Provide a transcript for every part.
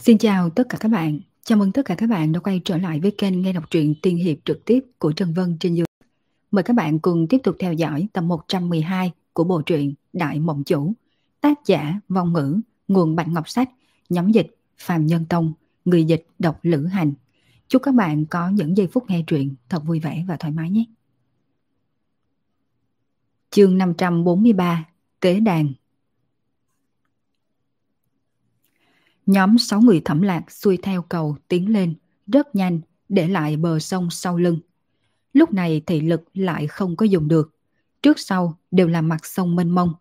Xin chào tất cả các bạn. Chào mừng tất cả các bạn đã quay trở lại với kênh nghe đọc truyện tiên hiệp trực tiếp của Trần Vân trên YouTube. Mời các bạn cùng tiếp tục theo dõi tập 112 của bộ truyện Đại Mộng Chủ. Tác giả Vong Ngữ, nguồn Bạch Ngọc Sách, nhóm dịch Phạm Nhân Tông, người dịch đọc Lữ Hành. Chúc các bạn có những giây phút nghe truyện thật vui vẻ và thoải mái nhé. Chương 543 Tế đàn Nhóm 6 người thẩm lạc xuôi theo cầu tiến lên, rất nhanh, để lại bờ sông sau lưng. Lúc này thị lực lại không có dùng được. Trước sau đều là mặt sông mênh mông.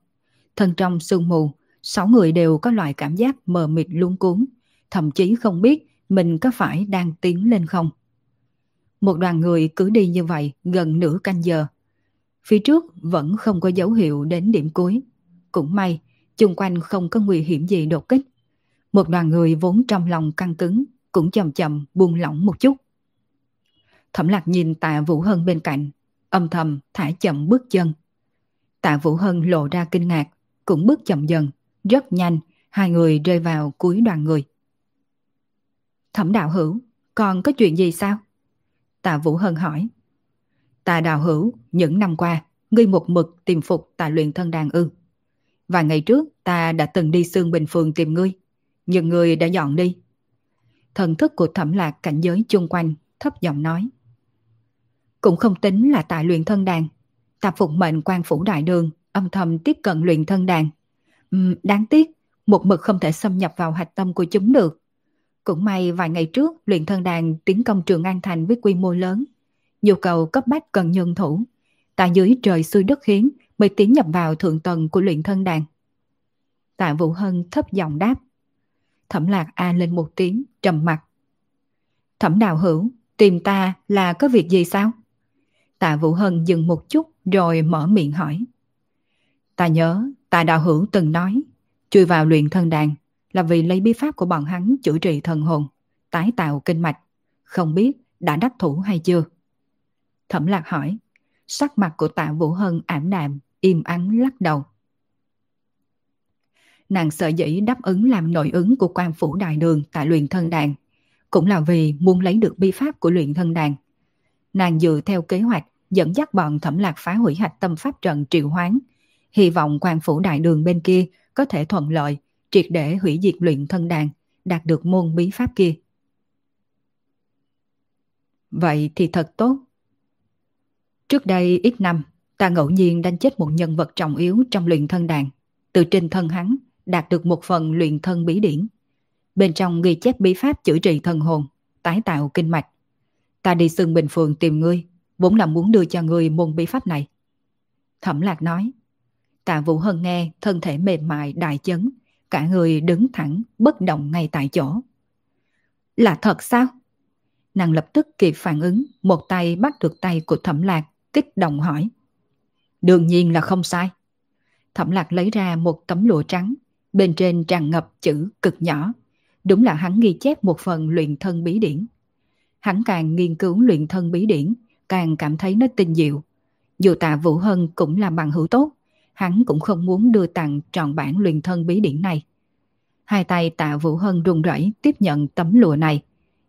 Thân trong sương mù, 6 người đều có loại cảm giác mờ mịt luống cuốn, thậm chí không biết mình có phải đang tiến lên không. Một đoàn người cứ đi như vậy gần nửa canh giờ. Phía trước vẫn không có dấu hiệu đến điểm cuối. Cũng may, chung quanh không có nguy hiểm gì đột kích. Một đoàn người vốn trong lòng căng cứng, cũng chậm chậm buông lỏng một chút. Thẩm lạc nhìn tạ Vũ Hân bên cạnh, âm thầm thả chậm bước chân. Tạ Vũ Hân lộ ra kinh ngạc, cũng bước chậm dần, rất nhanh, hai người rơi vào cuối đoàn người. Thẩm đạo hữu, còn có chuyện gì sao? Tạ Vũ Hân hỏi. Tạ đạo hữu, những năm qua, ngươi một mực tìm phục tại luyện thân đàn ư. Và ngày trước ta đã từng đi xương bình phường tìm ngươi, nhưng người đã dọn đi. Thần thức của thẩm lạc cảnh giới chung quanh, thấp giọng nói. Cũng không tính là tại luyện thân đàn. tạp phục mệnh quan phủ đại đường, âm thầm tiếp cận luyện thân đàn. Uhm, đáng tiếc, một mực không thể xâm nhập vào hạch tâm của chúng được. Cũng may vài ngày trước, luyện thân đàn tiến công trường An Thành với quy mô lớn. Nhu cầu cấp bách cần nhân thủ. tại dưới trời xuôi đất khiến mới tiến nhập vào thượng tầng của luyện thân đàn. Tạ Vũ Hân thấp giọng đáp. Thẩm lạc A lên một tiếng, trầm mặt. Thẩm đạo hữu, tìm ta là có việc gì sao? Tạ Vũ Hân dừng một chút rồi mở miệng hỏi. Ta nhớ, tạ đạo hữu từng nói, chui vào luyện thân đàn là vì lấy bí pháp của bọn hắn chữa trị thần hồn, tái tạo kinh mạch. Không biết đã đắc thủ hay chưa? Thẩm lạc hỏi, sắc mặt của tạ Vũ Hân ảm đạm, im ắng lắc đầu nàng sợ dĩ đáp ứng làm nội ứng của quan phủ đại đường tại luyện thân đàn, cũng là vì muốn lấy được bi pháp của luyện thân đàn. Nàng dựa theo kế hoạch dẫn dắt bọn thẩm lạc phá hủy hạch tâm pháp trận triệu hoán, hy vọng quan phủ đại đường bên kia có thể thuận lợi, triệt để hủy diệt luyện thân đàn, đạt được môn bí pháp kia. Vậy thì thật tốt. Trước đây ít năm, ta ngẫu nhiên đánh chết một nhân vật trọng yếu trong luyện thân đàn. Từ trên thân hắn, đạt được một phần luyện thân bí điển. Bên trong ghi chép bí pháp chữa trị thần hồn, tái tạo kinh mạch. Ta đi xưng bình phường tìm ngươi, vốn là muốn đưa cho ngươi môn bí pháp này. Thẩm lạc nói. Tạ Vũ Hân nghe thân thể mềm mại đại chấn, cả người đứng thẳng, bất động ngay tại chỗ. Là thật sao? Nàng lập tức kịp phản ứng, một tay bắt được tay của thẩm lạc, kích động hỏi. Đương nhiên là không sai. Thẩm lạc lấy ra một tấm lụa trắng, Bên trên tràn ngập chữ cực nhỏ. Đúng là hắn ghi chép một phần luyện thân bí điển. Hắn càng nghiên cứu luyện thân bí điển, càng cảm thấy nó tinh diệu. Dù tạ Vũ Hân cũng là bằng hữu tốt, hắn cũng không muốn đưa tặng trọn bản luyện thân bí điển này. Hai tay tạ Vũ Hân run rẩy tiếp nhận tấm lụa này.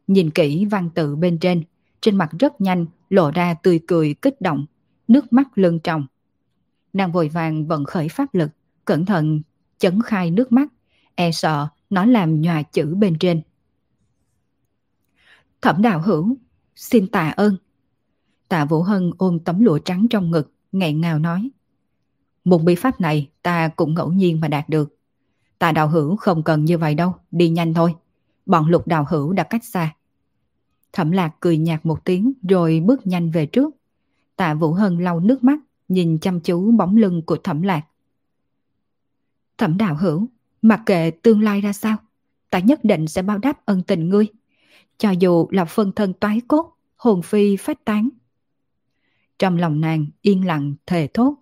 Nhìn kỹ văn tự bên trên, trên mặt rất nhanh lộ ra tươi cười kích động, nước mắt lưng tròng. Nàng vội vàng vận khởi pháp lực, cẩn thận chấn khai nước mắt, e sợ nó làm nhòa chữ bên trên. Thẩm đạo hữu, xin tạ ơn. Tạ Vũ Hân ôm tấm lụa trắng trong ngực, nghẹn ngào nói. Một bí pháp này ta cũng ngẫu nhiên mà đạt được. Tạ đạo hữu không cần như vậy đâu, đi nhanh thôi. Bọn lục đạo hữu đã cách xa. Thẩm lạc cười nhạt một tiếng rồi bước nhanh về trước. Tạ Vũ Hân lau nước mắt, nhìn chăm chú bóng lưng của thẩm lạc. Thẩm đạo hữu, mặc kệ tương lai ra sao, ta nhất định sẽ báo đáp ân tình ngươi. Cho dù là phân thân toái cốt, hồn phi phát tán. Trong lòng nàng yên lặng thề thốt.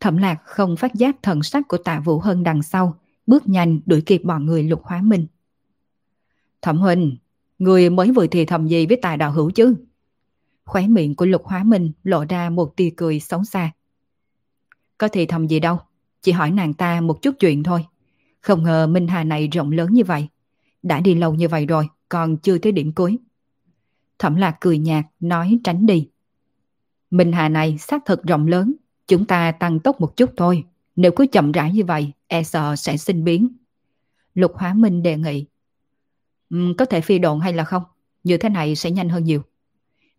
Thẩm lạc không phát giác thần sắc của tạ vũ hân đằng sau, bước nhanh đuổi kịp bọn người lục hóa minh. Thẩm huynh, người mới vừa thì thầm gì với tài đạo hữu chứ? Khóe miệng của lục hóa minh lộ ra một tia cười xấu xa. Có thì thầm gì đâu, chỉ hỏi nàng ta một chút chuyện thôi. Không ngờ Minh Hà này rộng lớn như vậy. đã đi lâu như vậy rồi, còn chưa tới điểm cuối. Thẩm lạc cười nhạt, nói tránh đi. Minh Hà này xác thật rộng lớn, chúng ta tăng tốc một chút thôi. Nếu cứ chậm rãi như vậy, e sợ sẽ sinh biến. Lục Hóa Minh đề nghị. Um, có thể phi độn hay là không? Như thế này sẽ nhanh hơn nhiều.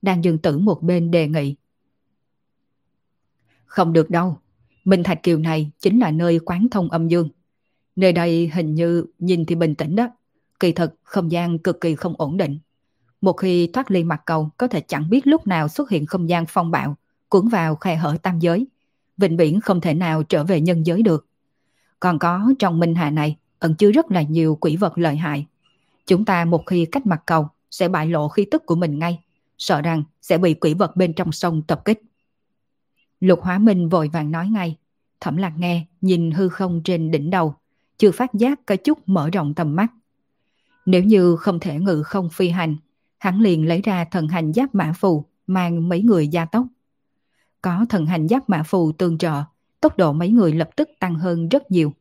Đang dừng tử một bên đề nghị. Không được đâu. Minh Thạch Kiều này chính là nơi quán thông âm dương. Nơi đây hình như nhìn thì bình tĩnh đó. Kỳ thực không gian cực kỳ không ổn định. Một khi thoát ly mặt cầu có thể chẳng biết lúc nào xuất hiện không gian phong bạo, cuốn vào khe hở tam giới. Vịnh biển không thể nào trở về nhân giới được. Còn có trong Minh Hà này ẩn chứa rất là nhiều quỷ vật lợi hại. Chúng ta một khi cách mặt cầu sẽ bại lộ khí tức của mình ngay, sợ rằng sẽ bị quỷ vật bên trong sông tập kích. Lục Hóa Minh vội vàng nói ngay. Thẩm lạc nghe, nhìn hư không trên đỉnh đầu, chưa phát giác có chút mở rộng tầm mắt. Nếu như không thể ngự không phi hành, hắn liền lấy ra thần hành giáp mã phù, mang mấy người gia tốc. Có thần hành giáp mã phù tương trợ, tốc độ mấy người lập tức tăng hơn rất nhiều.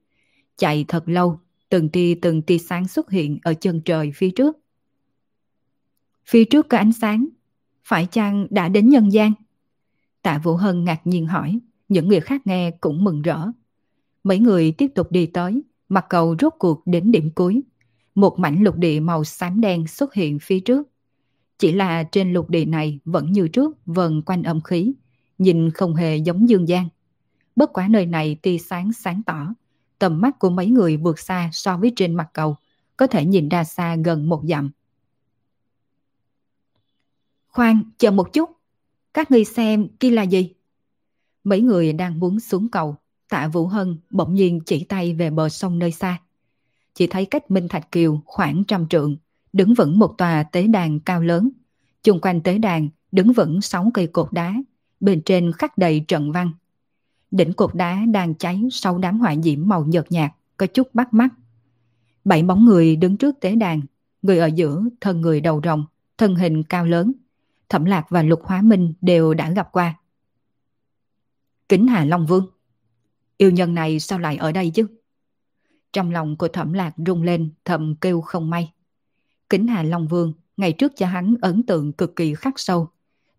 Chạy thật lâu, từng tia từng tia sáng xuất hiện ở chân trời phía trước. Phía trước có ánh sáng, phải chăng đã đến nhân gian? Tạ Vũ Hân ngạc nhiên hỏi, những người khác nghe cũng mừng rỡ. Mấy người tiếp tục đi tới, mặt cầu rốt cuộc đến điểm cuối. Một mảnh lục địa màu xám đen xuất hiện phía trước. Chỉ là trên lục địa này vẫn như trước vần quanh âm khí, nhìn không hề giống dương gian. Bất quá nơi này tia sáng sáng tỏ, tầm mắt của mấy người vượt xa so với trên mặt cầu, có thể nhìn ra xa gần một dặm. Khoan, chờ một chút. Các ngươi xem kia là gì? Mấy người đang muốn xuống cầu, tạ Vũ Hân bỗng nhiên chỉ tay về bờ sông nơi xa. Chỉ thấy cách Minh Thạch Kiều khoảng trăm trượng, đứng vững một tòa tế đàn cao lớn. Chung quanh tế đàn đứng vững sáu cây cột đá, bên trên khắc đầy trận văn. Đỉnh cột đá đang cháy sau đám hỏa diễm màu nhợt nhạt, có chút bắt mắt. Bảy bóng người đứng trước tế đàn, người ở giữa thân người đầu rồng, thân hình cao lớn. Thẩm Lạc và Lục Hóa Minh đều đã gặp qua. Kính Hà Long Vương Yêu nhân này sao lại ở đây chứ? Trong lòng của Thẩm Lạc rung lên thầm kêu không may. Kính Hà Long Vương ngày trước cho hắn ấn tượng cực kỳ khắc sâu.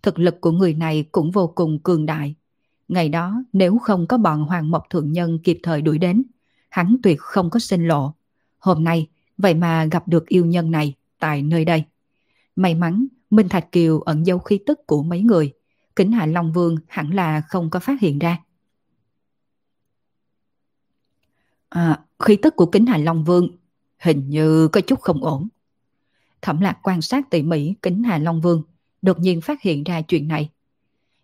Thực lực của người này cũng vô cùng cường đại. Ngày đó nếu không có bọn Hoàng Mộc Thượng Nhân kịp thời đuổi đến, hắn tuyệt không có sinh lộ. Hôm nay, vậy mà gặp được yêu nhân này tại nơi đây. May mắn, Minh Thạch Kiều ẩn dấu khí tức của mấy người. Kính Hạ Long Vương hẳn là không có phát hiện ra. À, khí tức của kính Hạ Long Vương hình như có chút không ổn. Thẩm lạc quan sát tỉ mỉ kính Hà Long Vương, đột nhiên phát hiện ra chuyện này.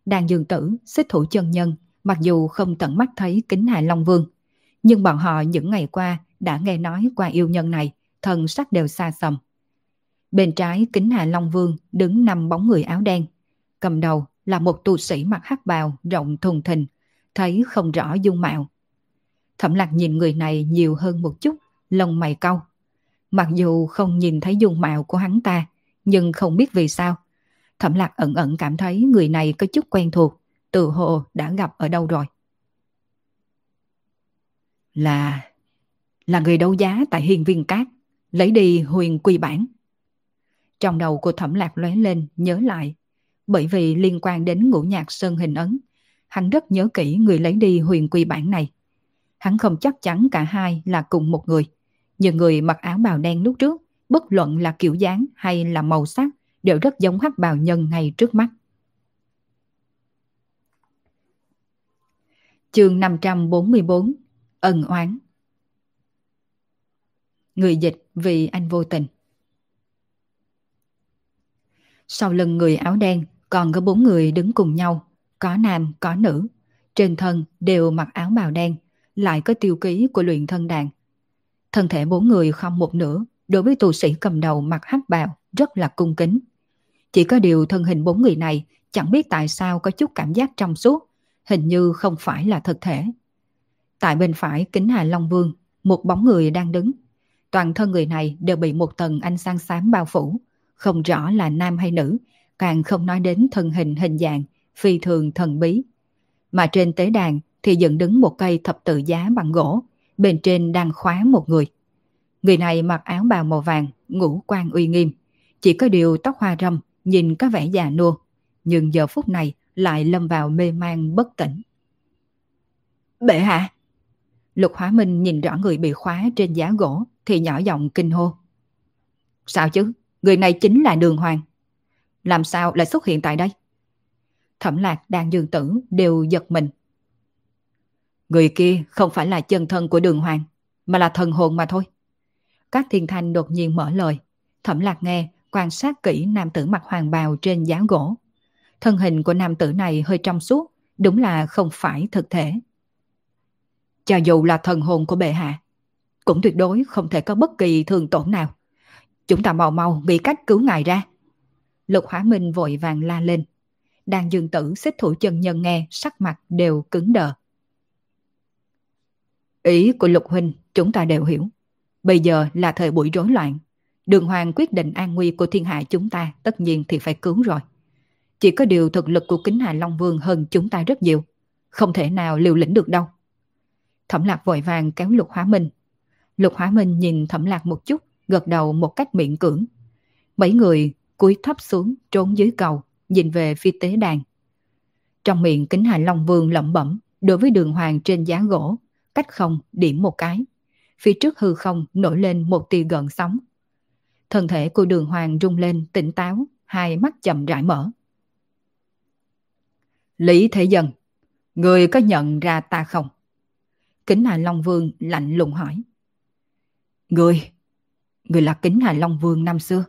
Đàn dương tử, xích thủ chân nhân, mặc dù không tận mắt thấy kính Hà Long Vương, nhưng bọn họ những ngày qua đã nghe nói qua yêu nhân này, thần sắc đều xa xầm. Bên trái kính Hà Long Vương đứng năm bóng người áo đen. Cầm đầu là một tu sĩ mặc hắc bào rộng thùng thình, thấy không rõ dung mạo. Thẩm lạc nhìn người này nhiều hơn một chút, lông mày cau. Mặc dù không nhìn thấy dung mạo của hắn ta, nhưng không biết vì sao. Thẩm lạc ẩn ẩn cảm thấy người này có chút quen thuộc, tự hồ đã gặp ở đâu rồi. Là... là người đấu giá tại hiên viên cát, lấy đi huyền quy bản. Trong đầu của thẩm lạc lóe lên, nhớ lại. Bởi vì liên quan đến ngũ nhạc sơn hình ấn, hắn rất nhớ kỹ người lấy đi huyền quy bản này. Hắn không chắc chắn cả hai là cùng một người. Nhưng người mặc áo bào đen lúc trước, bất luận là kiểu dáng hay là màu sắc, đều rất giống hắc bào nhân ngay trước mắt. Chương 544 Ân oán Người dịch vì anh vô tình sau lưng người áo đen còn có bốn người đứng cùng nhau, có nam có nữ, trên thân đều mặc áo bào đen, lại có tiêu ký của luyện thân đàn. Thân thể bốn người không một nửa, đối với tù sĩ cầm đầu mặc hắc bào rất là cung kính. Chỉ có điều thân hình bốn người này chẳng biết tại sao có chút cảm giác trong suốt, hình như không phải là thực thể. Tại bên phải kính Hà Long Vương, một bóng người đang đứng. Toàn thân người này đều bị một tầng ánh sáng xám bao phủ, không rõ là nam hay nữ, càng không nói đến thân hình hình dạng, phi thường thần bí. Mà trên tế đàn thì dựng đứng một cây thập tự giá bằng gỗ, bên trên đang khóa một người. Người này mặc áo bào màu vàng, ngũ quan uy nghiêm. Chỉ có điều tóc hoa râm, nhìn có vẻ già nua. Nhưng giờ phút này lại lâm vào mê man bất tỉnh. Bệ hạ! Lục Hóa Minh nhìn rõ người bị khóa trên giá gỗ thì nhỏ giọng kinh hô. Sao chứ? Người này chính là Đường Hoàng. Làm sao lại xuất hiện tại đây? Thẩm Lạc đang dương tử đều giật mình. Người kia không phải là chân thân của Đường Hoàng, mà là thần hồn mà thôi. Các thiên thanh đột nhiên mở lời. Thẩm Lạc nghe, quan sát kỹ nam tử mặc hoàng bào trên giá gỗ. Thân hình của nam tử này hơi trong suốt, đúng là không phải thực thể. Cho dù là thần hồn của bệ hạ, cũng tuyệt đối không thể có bất kỳ thương tổn nào. Chúng ta mau mau nghĩ cách cứu ngài ra. Lục Hóa Minh vội vàng la lên. Đàn dương tử xích thủ chân nhân nghe sắc mặt đều cứng đờ. Ý của Lục Huynh chúng ta đều hiểu. Bây giờ là thời buổi rối loạn. Đường Hoàng quyết định an nguy của thiên hạ chúng ta tất nhiên thì phải cứu rồi. Chỉ có điều thực lực của kính Hà Long Vương hơn chúng ta rất nhiều. Không thể nào liều lĩnh được đâu. Thẩm lạc vội vàng kéo Lục Hóa Minh. Lục Hóa Minh nhìn Thẩm lạc một chút, gật đầu một cách miễn cưỡng. Mấy người cúi thấp xuống trốn dưới cầu, nhìn về phía tế đàn. Trong miệng kính Hà Long Vương lẩm bẩm đối với đường hoàng trên giá gỗ, cách không điểm một cái. Phía trước hư không nổi lên một tia gần sóng. Thân thể của đường hoàng rung lên tỉnh táo, hai mắt chậm rãi mở. Lý Thế Dân, người có nhận ra ta không? Kính Hà Long Vương lạnh lùng hỏi. Người, người là Kính Hà Long Vương năm xưa.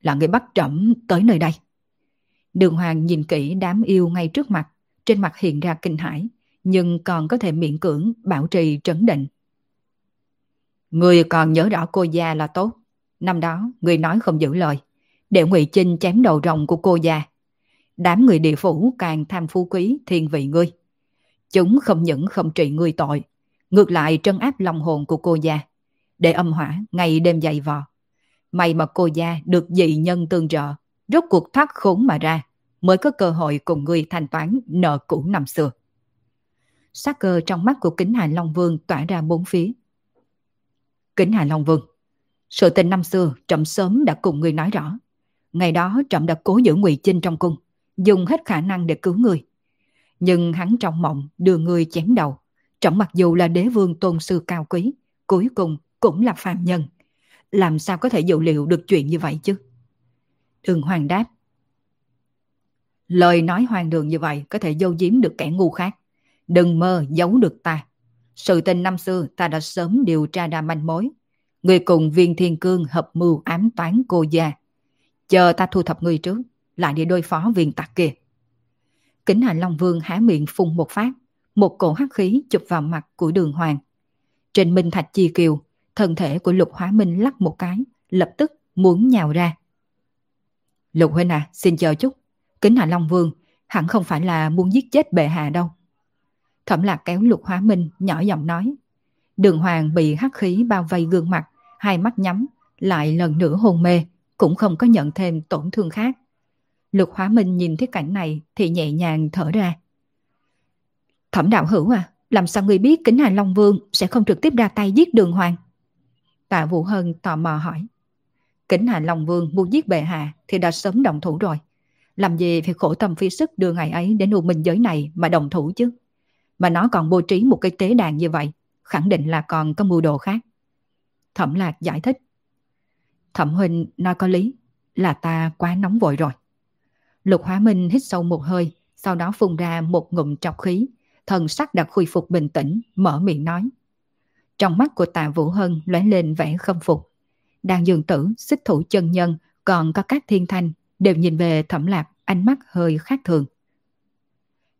Là người bắt trẫm tới nơi đây. Đường Hoàng nhìn kỹ đám yêu ngay trước mặt, trên mặt hiện ra kinh hãi, nhưng còn có thể miễn cưỡng bảo trì trấn định. Người còn nhớ rõ cô gia là tốt. Năm đó, người nói không giữ lời. Để Ngụy Chinh chém đầu rồng của cô gia. Đám người địa phủ càng tham phú quý thiên vị ngươi. Chúng không những không trị ngươi tội, ngược lại trấn áp lòng hồn của cô gia, để âm hỏa ngày đêm dày vò. May mà cô gia được dị nhân tương trợ, rốt cuộc thoát khốn mà ra, mới có cơ hội cùng người thanh toán nợ cũ năm xưa. Sát cơ trong mắt của kính Hà Long Vương tỏa ra bốn phía. Kính Hà Long Vương, sự tình năm xưa trẫm sớm đã cùng người nói rõ. Ngày đó trẫm đã cố giữ ngụy Chinh trong cung, dùng hết khả năng để cứu người. Nhưng hắn trong mộng đưa người chém đầu. Trọng mặc dù là đế vương tôn sư cao quý, cuối cùng cũng là phàm nhân. Làm sao có thể dự liệu được chuyện như vậy chứ? Đường Hoàng đáp. Lời nói hoàng đường như vậy có thể dâu giếm được kẻ ngu khác. Đừng mơ giấu được ta. Sự tình năm xưa ta đã sớm điều tra ra manh mối. Người cùng viên thiên cương hợp mưu ám toán cô già. Chờ ta thu thập người trước, lại đi đối phó viên tặc kia. Kính Hà Long Vương há miệng phun một phát, một cổ hắc khí chụp vào mặt của đường hoàng. Trên Minh Thạch Chi Kiều, thân thể của Lục Hóa Minh lắc một cái, lập tức muốn nhào ra. Lục Huynh à, xin chờ chút. Kính Hà Long Vương, hẳn không phải là muốn giết chết bệ hạ đâu. Thẩm lạc kéo Lục Hóa Minh nhỏ giọng nói. Đường Hoàng bị hắc khí bao vây gương mặt, hai mắt nhắm, lại lần nữa hôn mê, cũng không có nhận thêm tổn thương khác. Lục Hóa Minh nhìn thấy cảnh này thì nhẹ nhàng thở ra. Thẩm đạo hữu à, làm sao người biết kính Hà Long Vương sẽ không trực tiếp ra tay giết đường hoàng? Tạ Vũ Hân tò mò hỏi. Kính Hà Long Vương muốn giết bệ hạ thì đã sớm đồng thủ rồi. Làm gì phải khổ tâm phi sức đưa ngày ấy đến u minh giới này mà đồng thủ chứ? Mà nó còn bố trí một cái tế đàn như vậy, khẳng định là còn có mưu đồ khác. Thẩm Lạc giải thích. Thẩm Huynh nói có lý, là ta quá nóng vội rồi. Lục Hóa Minh hít sâu một hơi, sau đó phun ra một ngụm trọc khí, thần sắc đã khôi phục bình tĩnh, mở miệng nói. Trong mắt của tạ Vũ Hân lóe lên vẻ khâm phục. Đang dường tử, xích thủ chân nhân, còn có các thiên thanh, đều nhìn về thẩm lạc, ánh mắt hơi khác thường.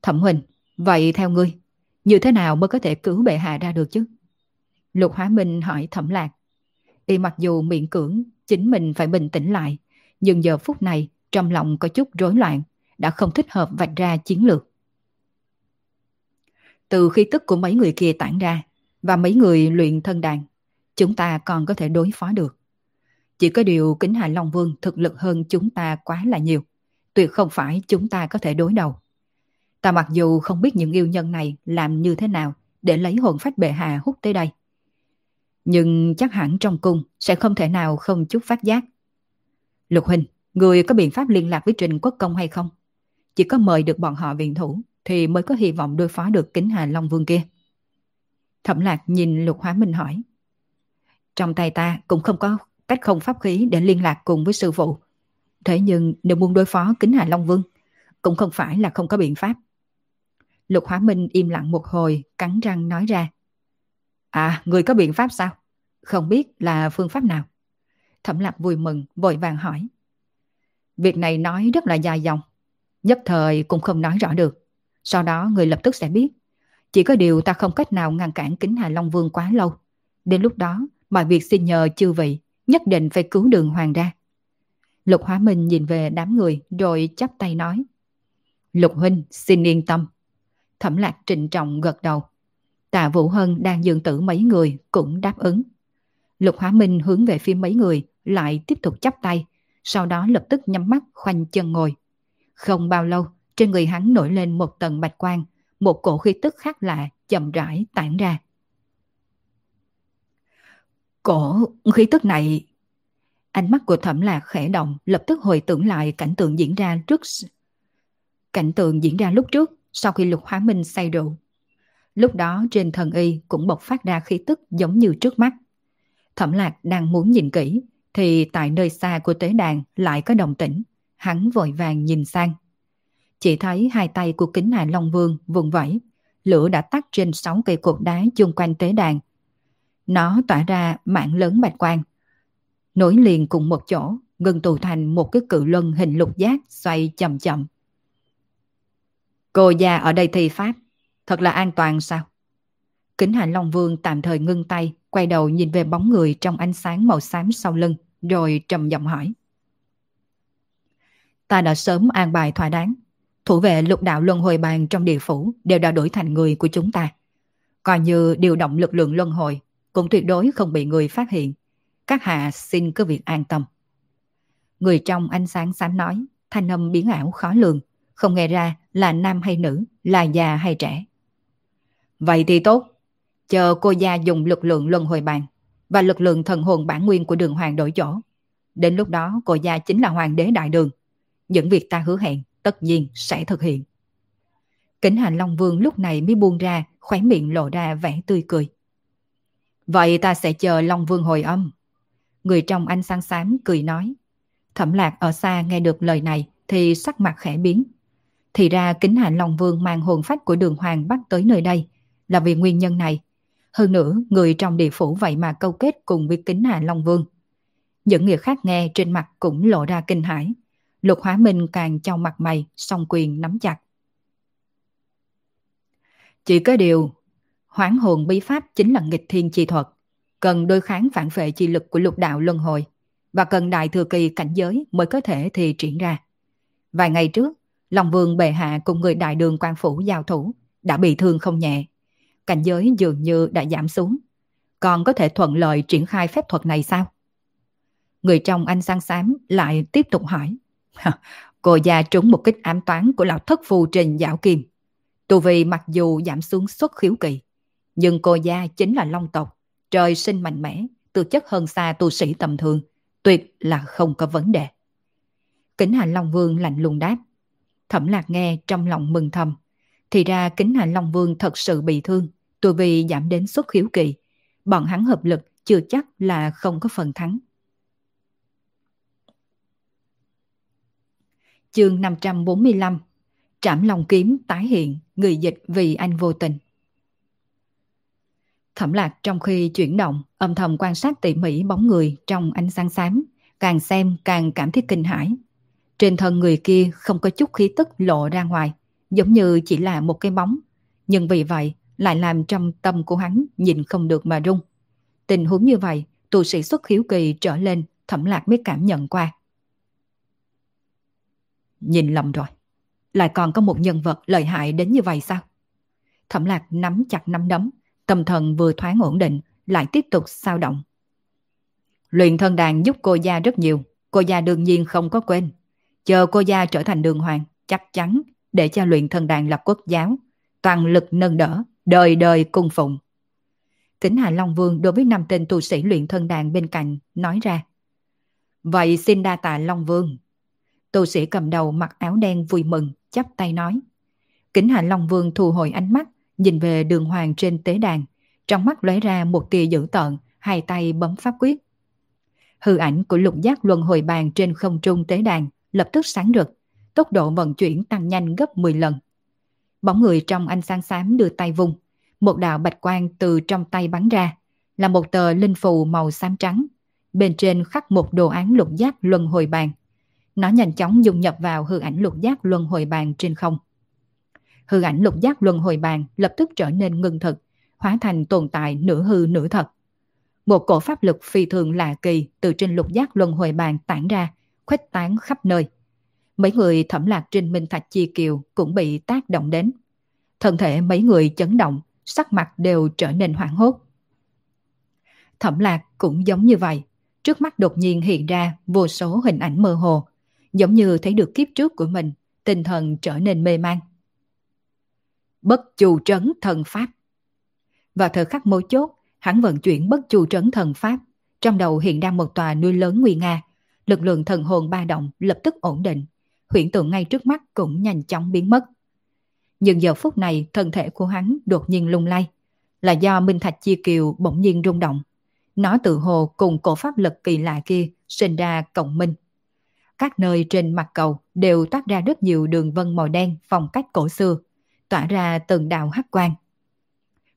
Thẩm Huỳnh, vậy theo ngươi, như thế nào mới có thể cứu bệ hạ ra được chứ? Lục Hóa Minh hỏi thẩm lạc. Y mặc dù miệng cưỡng, chính mình phải bình tĩnh lại, nhưng giờ phút này trong lòng có chút rối loạn, đã không thích hợp vạch ra chiến lược. Từ khi tức của mấy người kia tản ra, và mấy người luyện thân đàn, chúng ta còn có thể đối phó được. Chỉ có điều kính Hà Long Vương thực lực hơn chúng ta quá là nhiều, tuyệt không phải chúng ta có thể đối đầu. Ta mặc dù không biết những yêu nhân này làm như thế nào để lấy hồn phách bệ hạ hút tới đây. Nhưng chắc hẳn trong cung sẽ không thể nào không chút phát giác. Lục Huynh, người có biện pháp liên lạc với Trình Quốc Công hay không? Chỉ có mời được bọn họ viện thủ thì mới có hy vọng đối phó được kính Hà Long Vương kia. Thẩm lạc nhìn Lục Hóa Minh hỏi. Trong tay ta cũng không có cách không pháp khí để liên lạc cùng với sư phụ. Thế nhưng nếu muốn đối phó kính Hà Long Vương, cũng không phải là không có biện pháp. Lục Hóa Minh im lặng một hồi, cắn răng nói ra. À, người có biện pháp sao? Không biết là phương pháp nào? Thẩm lạc vui mừng, vội vàng hỏi. Việc này nói rất là dài dòng. Nhất thời cũng không nói rõ được. Sau đó người lập tức sẽ biết. Chỉ có điều ta không cách nào ngăn cản kính Hà Long Vương quá lâu. Đến lúc đó, mọi việc xin nhờ chư vị, nhất định phải cứu đường hoàng ra. Lục Hóa Minh nhìn về đám người rồi chắp tay nói. Lục Huynh xin yên tâm. Thẩm lạc trịnh trọng gật đầu. Tạ Vũ Hân đang dường tử mấy người cũng đáp ứng. Lục Hóa Minh hướng về phía mấy người lại tiếp tục chắp tay, sau đó lập tức nhắm mắt khoanh chân ngồi. Không bao lâu, trên người hắn nổi lên một tầng bạch quang, một cổ khí tức khác lạ chậm rãi tản ra. Cổ khí tức này... Ánh mắt của thẩm lạc khẽ động, lập tức hồi tưởng lại cảnh tượng diễn ra trước cảnh tượng diễn ra lúc trước sau khi lục hóa minh say rượu. Lúc đó trên thần y cũng bộc phát ra khí tức giống như trước mắt. Thẩm lạc đang muốn nhìn kỹ thì tại nơi xa của tế đàn lại có đồng tĩnh. Hắn vội vàng nhìn sang. Chỉ thấy hai tay của kính hạ Long Vương vùng vẫy. Lửa đã tắt trên sáu cây cột đá chung quanh tế đàn. Nó tỏa ra mạng lớn bạch quang. Nối liền cùng một chỗ, ngừng tụ thành một cái cự luân hình lục giác xoay chậm chậm. Cô già ở đây thi pháp, thật là an toàn sao? Kính hạ Long Vương tạm thời ngưng tay, quay đầu nhìn về bóng người trong ánh sáng màu xám sau lưng, rồi trầm giọng hỏi. Ta đã sớm an bài thỏa đáng. Thủ vệ lục đạo luân hồi bàn trong địa phủ đều đã đổi thành người của chúng ta. Coi như điều động lực lượng luân hồi, cũng tuyệt đối không bị người phát hiện. Các hạ xin cứ việc an tâm. Người trong ánh sáng xám nói, thanh âm biến ảo khó lường, không nghe ra là nam hay nữ, là già hay trẻ. Vậy thì tốt, chờ cô gia dùng lực lượng luân hồi bàn và lực lượng thần hồn bản nguyên của đường hoàng đổi chỗ. Đến lúc đó cô gia chính là hoàng đế đại đường. Những việc ta hứa hẹn tất nhiên sẽ thực hiện. Kính hành Long Vương lúc này mới buông ra, khóe miệng lộ ra vẻ tươi cười. Vậy ta sẽ chờ Long Vương hồi âm. Người trong anh sáng xám cười nói. Thẩm lạc ở xa nghe được lời này thì sắc mặt khẽ biến. Thì ra kính hành Long Vương mang hồn phách của đường hoàng bắt tới nơi đây là vì nguyên nhân này. Hơn nữa, người trong địa phủ vậy mà câu kết cùng với kính hạ Long Vương. Những người khác nghe trên mặt cũng lộ ra kinh hãi. Lục Hóa Minh càng trong mặt mày, song quyền nắm chặt. Chỉ có điều, hoán hồn bí pháp chính là nghịch thiên chi thuật, cần đối kháng phản vệ chi lực của lục đạo luân hồi và cần đại thừa kỳ cảnh giới mới có thể thì triển ra. Vài ngày trước, Long Vương bệ hạ cùng người đại đường quan phủ giao thủ đã bị thương không nhẹ. Cảnh giới dường như đã giảm xuống. Còn có thể thuận lợi triển khai phép thuật này sao? Người trong anh sang xám lại tiếp tục hỏi. Cô già trúng một kích ám toán của lão thất phù trình dạo kim. Tu vì mặc dù giảm xuống xuất khiếu kỳ, nhưng cô gia chính là long tộc, trời sinh mạnh mẽ, tư chất hơn xa tu sĩ tầm thường, tuyệt là không có vấn đề. Kính hà Long Vương lạnh lùng đáp. Thẩm lạc nghe trong lòng mừng thầm. Thì ra kính hà Long Vương thật sự bị thương, tu vì giảm đến xuất khiếu kỳ. Bọn hắn hợp lực chưa chắc là không có phần thắng. Chương 545 Trảm Long kiếm tái hiện, người dịch vì anh vô tình. Thẩm lạc trong khi chuyển động, âm thầm quan sát tỉ mỉ bóng người trong ánh sáng xám, càng xem càng cảm thấy kinh hãi. Trên thân người kia không có chút khí tức lộ ra ngoài, giống như chỉ là một cái bóng. Nhưng vì vậy, lại làm trong tâm của hắn nhìn không được mà rung. Tình huống như vậy, tu sĩ xuất khiếu kỳ trở lên, thẩm lạc mới cảm nhận qua. Nhìn lầm rồi. Lại còn có một nhân vật lợi hại đến như vậy sao? Thẩm lạc nắm chặt nắm đấm, tâm thần vừa thoáng ổn định, lại tiếp tục sao động. Luyện thân đàn giúp cô gia rất nhiều, cô gia đương nhiên không có quên. Chờ cô gia trở thành đường hoàng, chắc chắn để cho luyện thân đàn lập quốc giáo, toàn lực nâng đỡ, đời đời cung phụng. Kính Hà Long Vương đối với năm tên tu sĩ luyện thân đàn bên cạnh, nói ra. Vậy xin đa tạ Long Vương. Tu sĩ cầm đầu mặc áo đen vui mừng, chắp tay nói. Kính hạ Long Vương thu hồi ánh mắt, nhìn về đường hoàng trên tế đàn. Trong mắt lóe ra một tia dữ tợn, hai tay bấm pháp quyết. Hư ảnh của lục giác luân hồi bàn trên không trung tế đàn lập tức sáng rực, tốc độ vận chuyển tăng nhanh gấp 10 lần. Bóng người trong ánh sáng xám đưa tay vung, một đạo bạch quang từ trong tay bắn ra, là một tờ linh phù màu xám trắng. Bên trên khắc một đồ án lục giác luân hồi bàn. Nó nhanh chóng dung nhập vào hư ảnh lục giác luân hồi bàn trên không. Hư ảnh lục giác luân hồi bàn lập tức trở nên ngưng thực, hóa thành tồn tại nửa hư nửa thật. Một cổ pháp lực phi thường lạ kỳ từ trên lục giác luân hồi bàn tản ra, khuếch tán khắp nơi. Mấy người thẩm lạc trên Minh Thạch Chi Kiều cũng bị tác động đến. Thân thể mấy người chấn động, sắc mặt đều trở nên hoảng hốt. Thẩm lạc cũng giống như vậy. Trước mắt đột nhiên hiện ra vô số hình ảnh mơ hồ, giống như thấy được kiếp trước của mình, tinh thần trở nên mê man. Bất chu trấn thần pháp Vào thời khắc mấu chốt, hắn vận chuyển bất chu trấn thần pháp, trong đầu hiện đang một tòa núi lớn nguy nga, lực lượng thần hồn ba động lập tức ổn định, hiện tượng ngay trước mắt cũng nhanh chóng biến mất. Nhưng giờ phút này thân thể của hắn đột nhiên lung lay, là do Minh Thạch Chi Kiều bỗng nhiên rung động. Nó tự hồ cùng cổ pháp lực kỳ lạ kia sinh ra cộng minh. Các nơi trên mặt cầu đều toát ra rất nhiều đường vân màu đen phong cách cổ xưa, tỏa ra từng đạo hắc quang.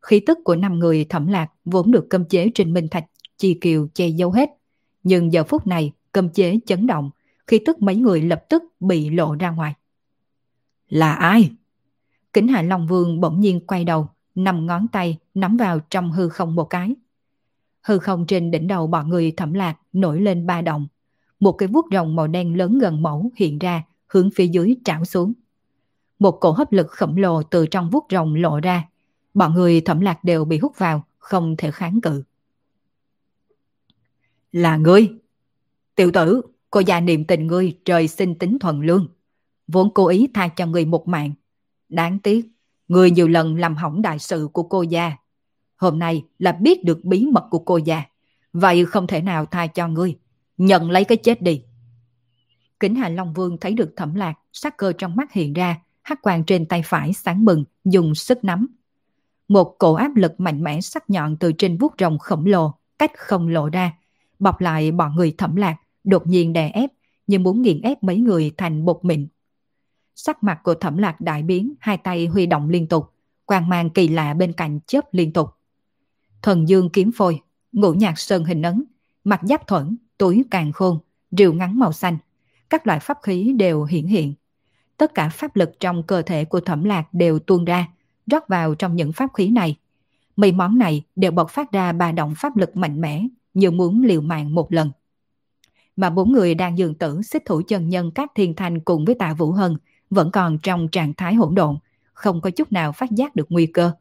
Khí tức của năm người thẩm lạc vốn được cấm chế trên Minh Thạch Chi Kiều che giấu hết. Nhưng giờ phút này cấm chế chấn động, khí tức mấy người lập tức bị lộ ra ngoài. Là ai? Kính Hạ Long Vương bỗng nhiên quay đầu, nằm ngón tay nắm vào trong hư không một cái. Hư không trên đỉnh đầu bọn người thẩm lạc nổi lên ba động. Một cái vuốt rồng màu đen lớn gần mẫu hiện ra, hướng phía dưới trảo xuống. Một cổ hấp lực khổng lồ từ trong vuốt rồng lộ ra. Bọn người thẩm lạc đều bị hút vào, không thể kháng cự. Là ngươi! Tiểu tử, cô già niệm tình ngươi trời sinh tính thuần lương. Vốn cố ý tha cho người một mạng, Đáng tiếc, người nhiều lần làm hỏng đại sự của cô già Hôm nay là biết được bí mật của cô già Vậy không thể nào tha cho ngươi. Nhận lấy cái chết đi. Kính Hà Long Vương thấy được thẩm lạc, sắc cơ trong mắt hiện ra, hắc quang trên tay phải sáng bừng, dùng sức nắm. Một cổ áp lực mạnh mẽ sắc nhọn từ trên vuốt rồng khổng lồ, cách không lộ ra, bọc lại bọn người thẩm lạc, đột nhiên đè ép, như muốn nghiền ép mấy người thành bột mịn. Sắc mặt của thẩm lạc đại biến, hai tay huy động liên tục, quang mang kỳ lạ bên cạnh chớp liên tục. Thần dương kiếm phôi, ngũ nhạc sơn hình ấn, mặt giáp thuẫn, túi càng khôn, rìu ngắn màu xanh. Các loại pháp khí đều hiển hiện. Tất cả pháp lực trong cơ thể của thẩm lạc đều tuôn ra, rót vào trong những pháp khí này. Mấy món này đều bộc phát ra ba động pháp lực mạnh mẽ, như muốn liều mạng một lần. Mà bốn người đang dường tử xích thủ chân nhân các thiên thanh cùng với tạ Vũ Hân vẫn còn trong trạng thái hỗn độn, không có chút nào phát giác được nguy cơ.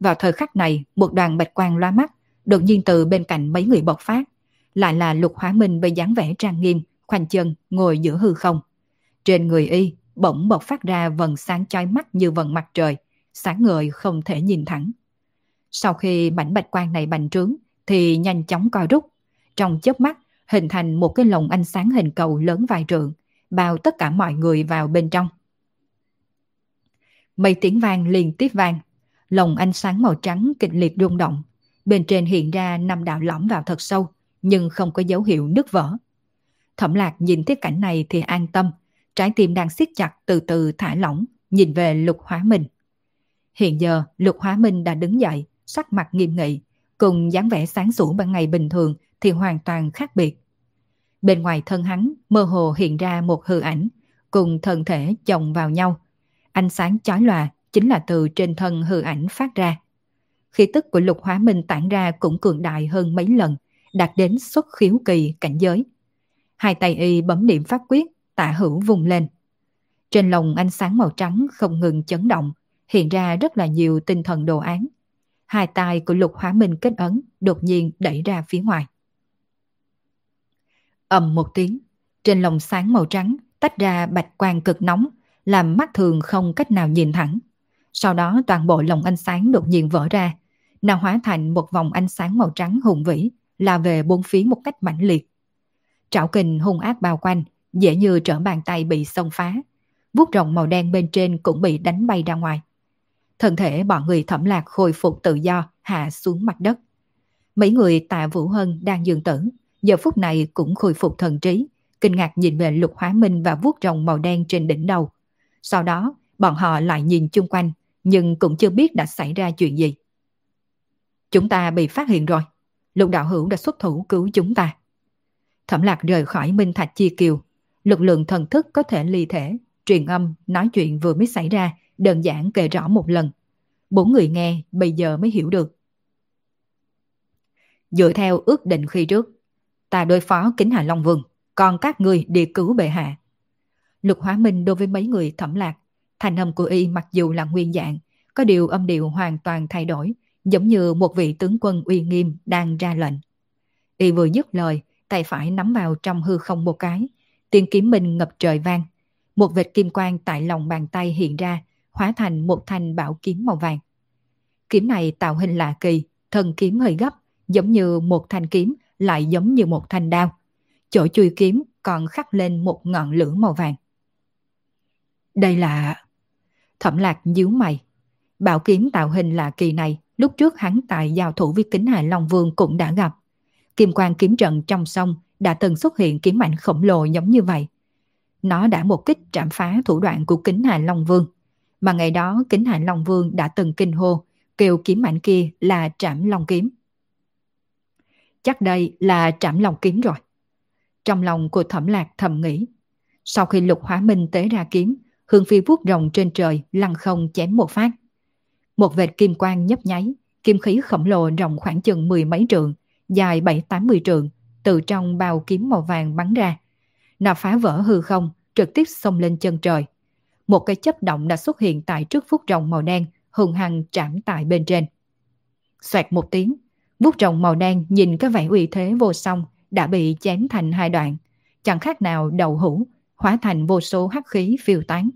Vào thời khắc này, một đoàn bạch quang loa mắt, đột nhiên từ bên cạnh mấy người bộc phát, lại là lục hóa minh với dáng vẻ trang nghiêm, khoanh chân, ngồi giữa hư không. Trên người y, bỗng bộc phát ra vần sáng chói mắt như vần mặt trời, sáng ngời không thể nhìn thẳng. Sau khi mảnh bạch quang này bành trướng, thì nhanh chóng co rút. Trong chớp mắt, hình thành một cái lồng ánh sáng hình cầu lớn vài trượng, bao tất cả mọi người vào bên trong. Mấy tiếng vang liên tiếp vang, lồng ánh sáng màu trắng kịch liệt rung động. Bên trên hiện ra năm đạo lõm vào thật sâu, nhưng không có dấu hiệu nứt vỡ. Thẩm lạc nhìn thấy cảnh này thì an tâm, trái tim đang siết chặt từ từ thả lỏng, nhìn về lục hóa minh. Hiện giờ, lục hóa minh đã đứng dậy, sắc mặt nghiêm nghị, cùng dáng vẻ sáng sủa ban ngày bình thường thì hoàn toàn khác biệt. Bên ngoài thân hắn mơ hồ hiện ra một hư ảnh, cùng thân thể chồng vào nhau. Ánh sáng chói lòa chính là từ trên thân hư ảnh phát ra. Khi tức của lục hóa minh tản ra cũng cường đại hơn mấy lần, đạt đến xuất khiếu kỳ cảnh giới. Hai tay y bấm điểm pháp quyết, tạ hữu vùng lên. Trên lồng ánh sáng màu trắng không ngừng chấn động, hiện ra rất là nhiều tinh thần đồ án. Hai tay của lục hóa minh kết ấn đột nhiên đẩy ra phía ngoài ầm một tiếng, trên lồng sáng màu trắng tách ra bạch quang cực nóng, làm mắt thường không cách nào nhìn thẳng. Sau đó toàn bộ lồng ánh sáng đột nhiên vỡ ra, nào hóa thành một vòng ánh sáng màu trắng hùng vĩ, là về bốn phía một cách mãnh liệt. Trảo kình hung ác bao quanh, dễ như trở bàn tay bị xông phá. Vuốt rồng màu đen bên trên cũng bị đánh bay ra ngoài. Thân thể bọn người thẩm lạc khôi phục tự do, hạ xuống mặt đất. Mấy người tạ Vũ Hân đang dường tử, giờ phút này cũng khôi phục thần trí, kinh ngạc nhìn về lục hóa minh và vuốt rồng màu đen trên đỉnh đầu. Sau đó, bọn họ lại nhìn chung quanh, nhưng cũng chưa biết đã xảy ra chuyện gì. Chúng ta bị phát hiện rồi. Lục đạo hữu đã xuất thủ cứu chúng ta. Thẩm lạc rời khỏi Minh Thạch Chi Kiều. Lực lượng thần thức có thể ly thể, truyền âm, nói chuyện vừa mới xảy ra, đơn giản kể rõ một lần. Bốn người nghe bây giờ mới hiểu được. Dựa theo ước định khi trước, ta đối phó kính Hà Long Vương, còn các người đi cứu bệ hạ. Lục Hóa Minh đối với mấy người thẩm lạc, thành âm của y mặc dù là nguyên dạng, có điều âm điệu hoàn toàn thay đổi, giống như một vị tướng quân uy nghiêm đang ra lệnh. Y vừa dứt lời, tay phải nắm vào trong hư không một cái, tiếng kiếm minh ngập trời vang. Một vệt kim quang tại lòng bàn tay hiện ra, hóa thành một thanh bảo kiếm màu vàng. Kiếm này tạo hình lạ kỳ, thân kiếm hơi gấp, giống như một thanh kiếm, lại giống như một thanh đao. Chỗ chui kiếm còn khắc lên một ngọn lửa màu vàng. Đây là... Thẩm lạc nhíu mày. Bảo kiếm tạo hình lạ kỳ này, lúc trước hắn tại giao thủ với kính hải Long Vương cũng đã gặp. Kim quang kiếm trận trong sông đã từng xuất hiện kiếm mạnh khổng lồ giống như vậy. Nó đã một kích trảm phá thủ đoạn của kính hải Long Vương. Mà ngày đó kính hải Long Vương đã từng kinh hô, kêu kiếm mạnh kia là trảm long kiếm. Chắc đây là trảm long kiếm rồi. Trong lòng của thẩm lạc thầm nghĩ. Sau khi lục hóa minh tế ra kiếm, hương phi vuốt rồng trên trời lăn không chém một phát. Một vệt kim quang nhấp nháy, kim khí khổng lồ rộng khoảng chừng mười mấy trượng, dài bảy tám mươi trượng, từ trong bao kiếm màu vàng bắn ra. Nó phá vỡ hư không, trực tiếp xông lên chân trời. Một cái chấp động đã xuất hiện tại trước phút rồng màu đen, hùng hăng chạm tại bên trên. Xoẹt một tiếng, bút rồng màu đen nhìn cái vẻ uy thế vô song đã bị chém thành hai đoạn, chẳng khác nào đầu hũ, hóa thành vô số hắc khí phiêu tán.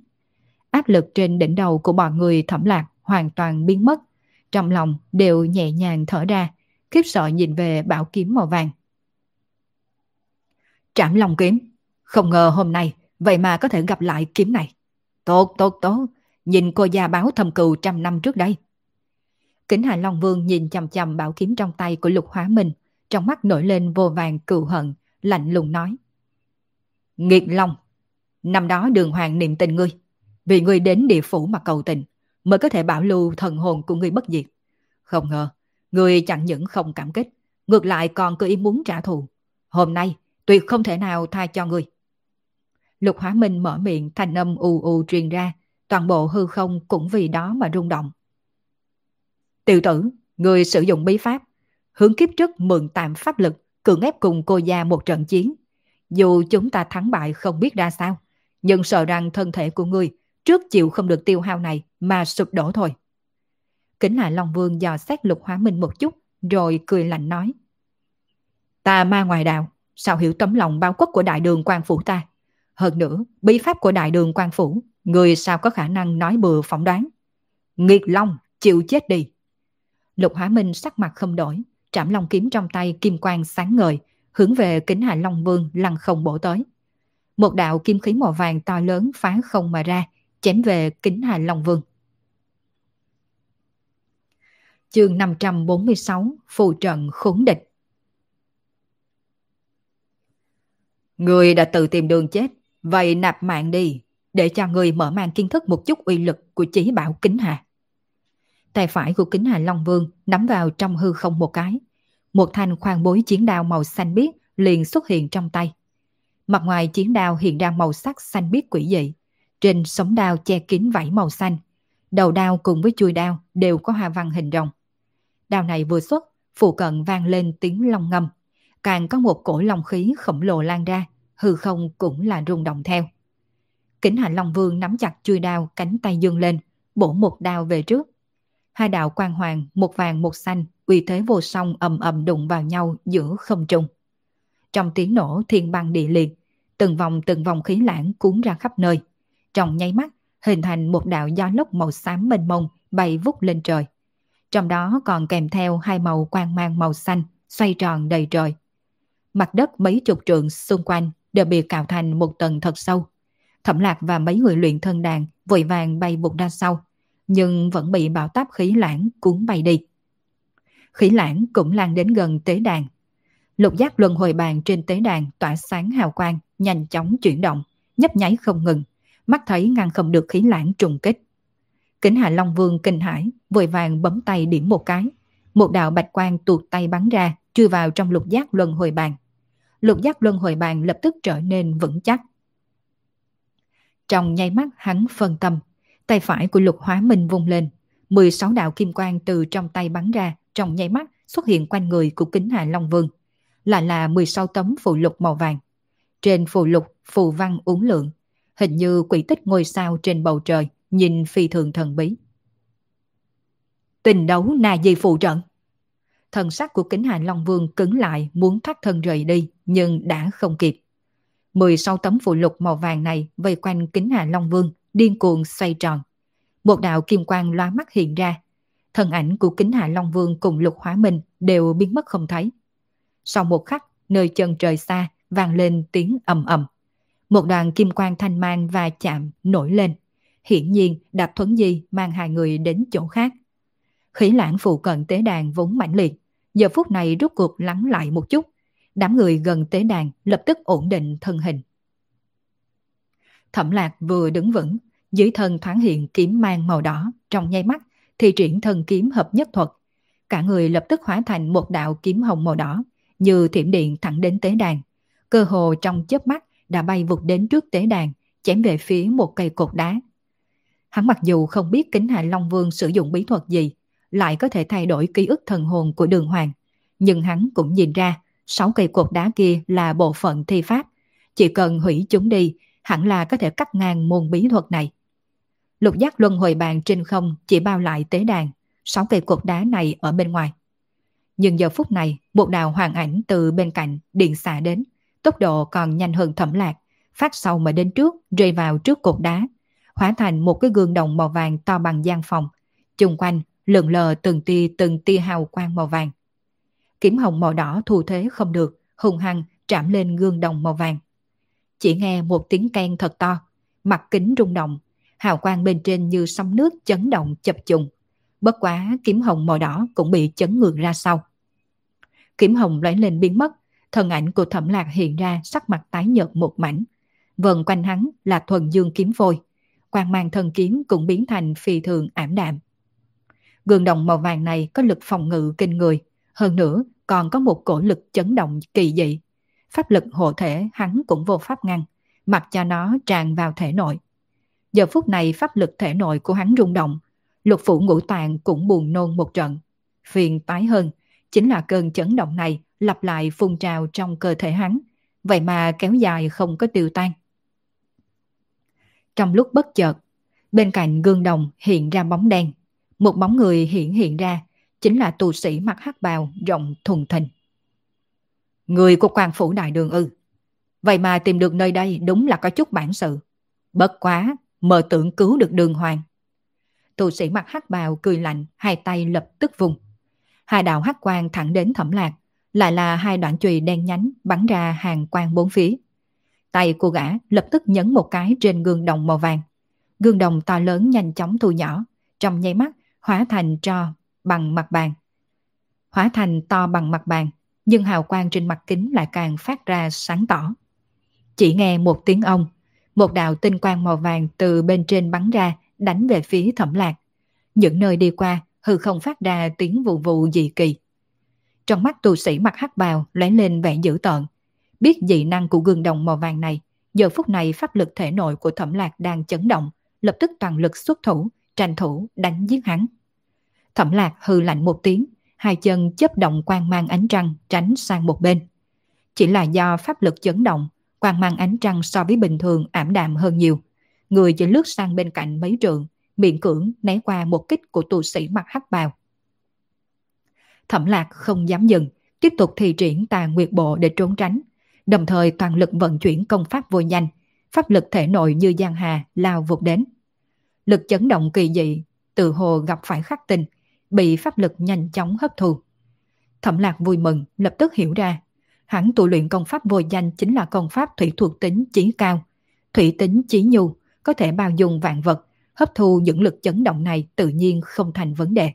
Áp lực trên đỉnh đầu của bọn người thẩm lạc hoàn toàn biến mất, trong lòng đều nhẹ nhàng thở ra, khiếp sợ nhìn về bảo kiếm màu vàng. Trảm lòng kiếm, không ngờ hôm nay vậy mà có thể gặp lại kiếm này. Tốt, tốt, tốt, nhìn cô gia báo thầm cừu trăm năm trước đây. Kính Hà Long Vương nhìn chầm chầm bảo kiếm trong tay của Lục Hóa Minh, trong mắt nổi lên vô vàng cựu hận, lạnh lùng nói. Nghiệt Long, năm đó đường hoàng niệm tình ngươi, vì ngươi đến địa phủ mà cầu tình, mới có thể bảo lưu thần hồn của người bất diệt. Không ngờ, người chẳng những không cảm kích, ngược lại còn cứ ý muốn trả thù. Hôm nay, tuyệt không thể nào tha cho người. Lục Hóa Minh mở miệng thành âm ù ù truyền ra, toàn bộ hư không cũng vì đó mà rung động. Tiểu tử, người sử dụng bí pháp, hướng kiếp trước mượn tạm pháp lực, cưỡng ép cùng cô gia một trận chiến. Dù chúng ta thắng bại không biết ra sao, nhưng sợ rằng thân thể của người trước chịu không được tiêu hao này mà sụp đổ thôi. Kính là Long Vương dò xét lục hóa minh một chút, rồi cười lạnh nói. Ta ma ngoài đạo, sao hiểu tấm lòng bao quốc của đại đường quan phủ ta? Hơn nữa, bí pháp của đại đường quan phủ, người sao có khả năng nói bừa phỏng đoán? Nghiệt Long, chịu chết đi. Lục Hóa Minh sắc mặt không đổi, trảm long kiếm trong tay kim quang sáng ngời, hướng về kính hạ Long Vương lăng không bổ tới. Một đạo kim khí màu vàng to lớn phá không mà ra, chém về kính hạ Long Vương. Chương 546 Phù trận khốn địch Người đã tự tìm đường chết, vậy nạp mạng đi, để cho người mở mang kiến thức một chút uy lực của chí bảo kính hà Tay phải của kính hà Long Vương nắm vào trong hư không một cái. Một thanh khoan bối chiến đao màu xanh biếc liền xuất hiện trong tay. Mặt ngoài chiến đao hiện ra màu sắc xanh biếc quỷ dị. Trên sống đao che kín vảy màu xanh. Đầu đao cùng với chui đao đều có hoa văn hình rồng. Đao này vừa xuất, phụ cận vang lên tiếng long ngâm. Càng có một cổ long khí khổng lồ lan ra, hư không cũng là rung động theo. Kính Hạ Long Vương nắm chặt chui đao, cánh tay dương lên, bổ một đao về trước. Hai đạo quang hoàng, một vàng một xanh, uy thế vô song ầm ầm đụng vào nhau giữa không trung. Trong tiếng nổ thiên băng địa liệt, từng vòng từng vòng khí lãng cuốn ra khắp nơi. Trong nháy mắt, hình thành một đạo gió lốc màu xám mênh mông bay vút lên trời trong đó còn kèm theo hai màu quang mang màu xanh, xoay tròn đầy trời. Mặt đất mấy chục trượng xung quanh đều bị cạo thành một tầng thật sâu. Thẩm lạc và mấy người luyện thân đàn vội vàng bay vụt ra sau, nhưng vẫn bị bão táp khí lãng cuốn bay đi. Khí lãng cũng lan đến gần tế đàn. Lục giác luân hồi bàn trên tế đàn tỏa sáng hào quang, nhanh chóng chuyển động, nhấp nháy không ngừng, mắt thấy ngăn không được khí lãng trùng kích. Kính Hạ Long Vương kinh hãi, vội vàng bấm tay điểm một cái. Một đạo bạch quang tuột tay bắn ra, chui vào trong lục giác luân hồi bàn. Lục giác luân hồi bàn lập tức trở nên vững chắc. Trong nháy mắt hắn phân tâm, tay phải của lục hóa minh vung lên. 16 đạo kim quang từ trong tay bắn ra, trong nháy mắt xuất hiện quanh người của kính Hạ Long Vương. Lại là 16 tấm phụ lục màu vàng. Trên phụ lục, phù văn uốn lượng, hình như quỷ tích ngôi sao trên bầu trời, nhìn phi thường thần bí. Tình đấu nà gì phụ trận? Thần sắc của kính hành Long Vương cứng lại muốn thoát thân rời đi, nhưng đã không kịp. 16 tấm phụ lục màu vàng này vây quanh kính hà Long Vương, điên cuồng xoay tròn. Một đạo kim quang loa mắt hiện ra. Thần ảnh của kính hà Long Vương cùng lục hóa minh đều biến mất không thấy. Sau một khắc, nơi chân trời xa vang lên tiếng ầm ầm. Một đoàn kim quang thanh mang và chạm nổi lên. Hiển nhiên Đạp Thuấn Di mang hai người đến chỗ khác. Khí lãng phụ cận tế đàn vốn mãnh liệt. Giờ phút này rút cuộc lắng lại một chút. Đám người gần tế đàn lập tức ổn định thân hình. Thẩm lạc vừa đứng vững, dưới thân thoáng hiện kiếm mang màu đỏ trong nháy mắt thì triển thân kiếm hợp nhất thuật. Cả người lập tức hóa thành một đạo kiếm hồng màu đỏ, như thiểm điện thẳng đến tế đàn. Cơ hồ trong chớp mắt đã bay vụt đến trước tế đàn, chém về phía một cây cột đá. Hắn mặc dù không biết kính hạ Long Vương sử dụng bí thuật gì, lại có thể thay đổi ký ức thần hồn của đường hoàng, nhưng hắn cũng nhìn ra sáu cây cột đá kia là bộ phận thi pháp. Chỉ cần hủy chúng đi, hẳn là có thể cắt ngang môn bí thuật này. Lục giác luân hồi bàn trên không chỉ bao lại tế đàn, sáu cây cột đá này ở bên ngoài. Nhưng giờ phút này, một đào hoàng ảnh từ bên cạnh điện xạ đến, tốc độ còn nhanh hơn thẩm lạc, phát sau mà đến trước, rơi vào trước cột đá, hóa thành một cái gương đồng màu vàng to bằng gian phòng. Chung quanh, lượn lờ từng tia từng tia hào quang màu vàng. Kiếm hồng màu đỏ thu thế không được, hùng hăng chạm lên gương đồng màu vàng. Chỉ nghe một tiếng keng thật to, mặt kính rung động, hào quang bên trên như sóng nước chấn động chập trùng. Bất quá kiếm hồng màu đỏ cũng bị chấn ngược ra sau. Kiếm hồng lóe lên biến mất, thân ảnh của thẩm lạc hiện ra sắc mặt tái nhợt một mảnh. Vần quanh hắn là thuần dương kiếm phôi. Quang mang thân kiếm cũng biến thành phi thường ảm đạm. Gương đồng màu vàng này có lực phòng ngự kinh người, hơn nữa còn có một cổ lực chấn động kỳ dị. Pháp lực hộ thể hắn cũng vô pháp ngăn, mặc cho nó tràn vào thể nội. Giờ phút này pháp lực thể nội của hắn rung động, lục phủ ngũ tạng cũng buồn nôn một trận. Phiền tái hơn, chính là cơn chấn động này lặp lại phun trào trong cơ thể hắn, vậy mà kéo dài không có tiêu tan. Trong lúc bất chợt, bên cạnh gương đồng hiện ra bóng đen. Một bóng người hiện hiện ra, chính là tù sĩ mặc hắc bào rộng thùng thình. Người của quan phủ đại đường ư. Vậy mà tìm được nơi đây đúng là có chút bản sự. Bất quá, mơ tưởng cứu được đường hoàng. Tù sĩ mặc hắc bào cười lạnh, hai tay lập tức vùng. Hai đạo hắc quang thẳng đến thẩm lạc, lại là hai đoạn chùy đen nhánh bắn ra hàng quang bốn phía. Tay của gã lập tức nhấn một cái trên gương đồng màu vàng. Gương đồng to lớn nhanh chóng thu nhỏ, trong nháy mắt hóa thành tro bằng mặt bàn. Hóa thành to bằng mặt bàn, nhưng hào quang trên mặt kính lại càng phát ra sáng tỏ. Chỉ nghe một tiếng ông, một đạo tinh quang màu vàng từ bên trên bắn ra, đánh về phía thẩm lạc. Những nơi đi qua, hư không phát ra tiếng vụ vụ dị kỳ. Trong mắt tu sĩ mặc hắc bào lóe lên vẻ dữ tợn. Biết dị năng của gương đồng màu vàng này, giờ phút này pháp lực thể nội của thẩm lạc đang chấn động, lập tức toàn lực xuất thủ, tranh thủ đánh giết hắn. Thẩm lạc hư lạnh một tiếng, hai chân chấp động quang mang ánh trăng tránh sang một bên. Chỉ là do pháp lực chấn động, quang mang ánh trăng so với bình thường ảm đạm hơn nhiều. Người chỉ lướt sang bên cạnh mấy trượng, miệng cưỡng né qua một kích của tu sĩ mặc hắc bào. Thẩm lạc không dám dừng, tiếp tục thi triển tà nguyệt bộ để trốn tránh, đồng thời toàn lực vận chuyển công pháp vô nhanh, pháp lực thể nội như giang hà lao vụt đến. Lực chấn động kỳ dị, từ hồ gặp phải khắc tinh, bị pháp lực nhanh chóng hấp thu. Thẩm lạc vui mừng, lập tức hiểu ra. Hắn tu luyện công pháp vô danh chính là công pháp thủy thuộc tính chí cao. Thủy tính chí nhu, có thể bao dung vạn vật, hấp thu những lực chấn động này tự nhiên không thành vấn đề.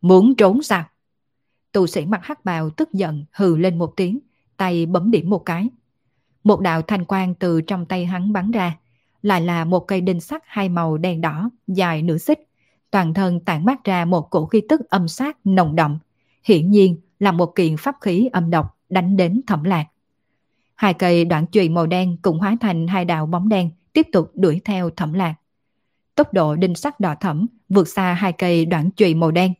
Muốn trốn sao? Tu sĩ mặt hắc bào tức giận hừ lên một tiếng, tay bấm điểm một cái. Một đạo thanh quang từ trong tay hắn bắn ra, lại là một cây đinh sắt hai màu đen đỏ, dài nửa xích. Toàn thân tản mát ra một cổ khí tức âm sát nồng đậm. Hiển nhiên là một kiện pháp khí âm độc đánh đến thẩm lạc. Hai cây đoạn chùy màu đen cũng hóa thành hai đạo bóng đen tiếp tục đuổi theo thẩm lạc. Tốc độ đinh sắt đỏ thẩm vượt xa hai cây đoạn chùy màu đen.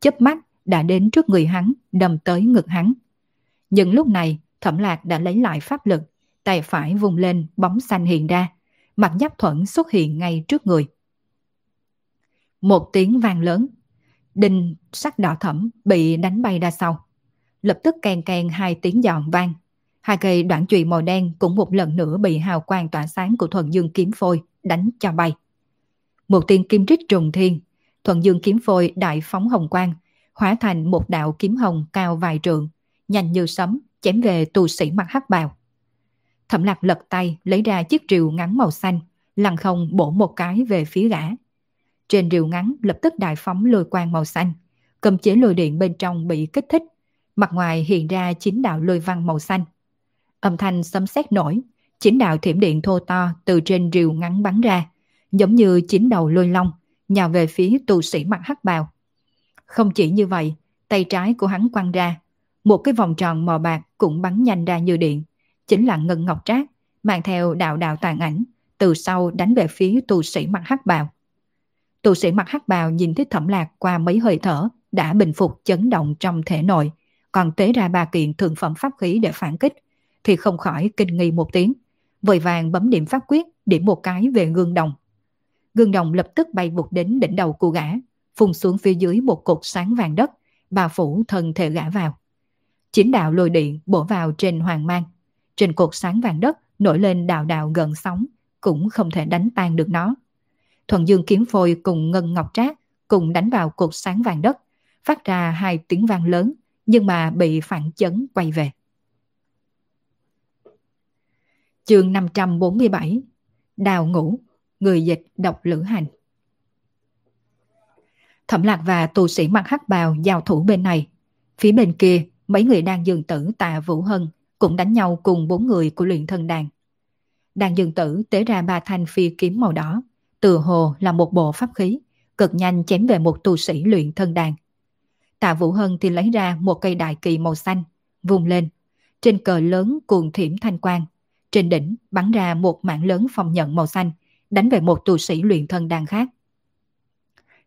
chớp mắt đã đến trước người hắn, đâm tới ngực hắn. Nhưng lúc này, thẩm lạc đã lấy lại pháp lực, tay phải vùng lên bóng xanh hiện ra, mặt giáp thuẫn xuất hiện ngay trước người. Một tiếng vang lớn, đinh sắc đỏ thẫm bị đánh bay ra sau. Lập tức kèn kèn hai tiếng giòn vang. Hai cây đoạn chùy màu đen cũng một lần nữa bị hào quang tỏa sáng của thuần dương kiếm phôi đánh cho bay. Một tiếng kim rít trùng thiên, thuần dương kiếm phôi đại phóng hồng quang, hóa thành một đạo kiếm hồng cao vài trượng, nhanh như sấm chém về tù sĩ mặc hắc bào. Thẩm lạc lật tay lấy ra chiếc rìu ngắn màu xanh, lăng không bổ một cái về phía gã. Trên rìu ngắn lập tức đại phóng lôi quang màu xanh, cầm chế lôi điện bên trong bị kích thích, mặt ngoài hiện ra chín đạo lôi văn màu xanh. Âm thanh sấm sét nổi, chín đạo thiểm điện thô to từ trên rìu ngắn bắn ra, giống như chín đầu lôi long, nhào về phía tù sĩ mặt hắc bào. Không chỉ như vậy, tay trái của hắn quăng ra, một cái vòng tròn màu bạc cũng bắn nhanh ra như điện, chính là Ngân Ngọc Trác, mang theo đạo đạo tàn ảnh, từ sau đánh về phía tu sĩ mặc hắc bào. Tu sĩ mặc hắc bào nhìn thấy thẩm lạc qua mấy hơi thở, đã bình phục chấn động trong thể nội, còn tế ra ba kiện thượng phẩm pháp khí để phản kích, thì không khỏi kinh nghi một tiếng, vội vàng bấm điểm pháp quyết, điểm một cái về gương đồng. Gương đồng lập tức bay vụt đến đỉnh đầu của gã, phun xuống phía dưới một cột sáng vàng đất, bà phủ thân thể gã vào. Chính đạo lôi điện bổ vào trên hoàng mang, trên cột sáng vàng đất nổi lên đạo đạo gần sóng, cũng không thể đánh tan được nó. Thuần Dương kiếm phôi cùng Ngân Ngọc Trác cùng đánh vào cột sáng vàng đất, phát ra hai tiếng vang lớn, nhưng mà bị phản chấn quay về. Chương 547 Đào ngũ, người dịch độc lữ hành Thẩm lạc và tù sĩ mặc hắc bào giao thủ bên này. Phía bên kia, mấy người đang dương tử tạ Vũ Hân cũng đánh nhau cùng bốn người của luyện thân đàn. Đàn dương tử tế ra ba thanh phi kiếm màu đỏ, từ hồ là một bộ pháp khí, cực nhanh chém về một tu sĩ luyện thân đàn. Tạ Vũ Hân thì lấy ra một cây đại kỳ màu xanh, vùng lên. Trên cờ lớn cuồng thiểm thanh quang, trên đỉnh bắn ra một mảng lớn phòng nhận màu xanh, đánh về một tu sĩ luyện thân đàn khác.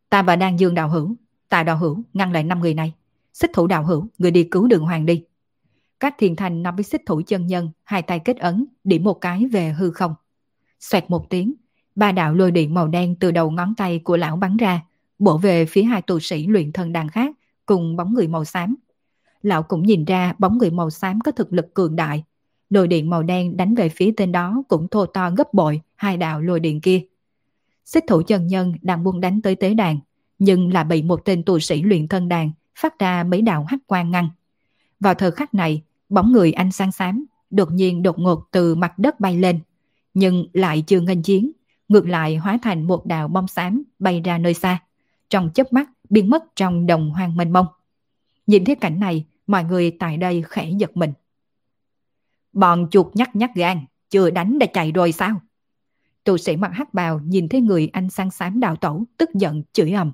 Ta và đan dương đạo hữu, tạ đạo hữu ngăn lại năm người này. Xích thủ đạo hữu, người đi cứu đường hoàng đi. Các thiền thành nằm với xích thủ chân nhân, hai tay kết ấn, điểm một cái về hư không. Xoẹt một tiếng, ba đạo lôi điện màu đen từ đầu ngón tay của lão bắn ra, bổ về phía hai tu sĩ luyện thân đàn khác, cùng bóng người màu xám. Lão cũng nhìn ra bóng người màu xám có thực lực cường đại. Lôi điện màu đen đánh về phía tên đó cũng thô to gấp bội hai đạo lôi điện kia. Xích thủ chân nhân đang buông đánh tới tế đàn, nhưng là bị một tên tu sĩ luyện thân đàn phát ra mấy đạo hắc quang ngăn. Vào thời khắc này, bóng người anh sang xám, đột nhiên đột ngột từ mặt đất bay lên, nhưng lại chưa ngân chiến, ngược lại hóa thành một đạo bom xám bay ra nơi xa, trong chớp mắt biến mất trong đồng hoang mênh mông. Nhìn thấy cảnh này, mọi người tại đây khẽ giật mình. Bọn chuột nhắc nhắc gan, chưa đánh đã chạy rồi sao? Tu sĩ mặc hắc bào nhìn thấy người anh sang xám đạo tổ tức giận chửi ầm.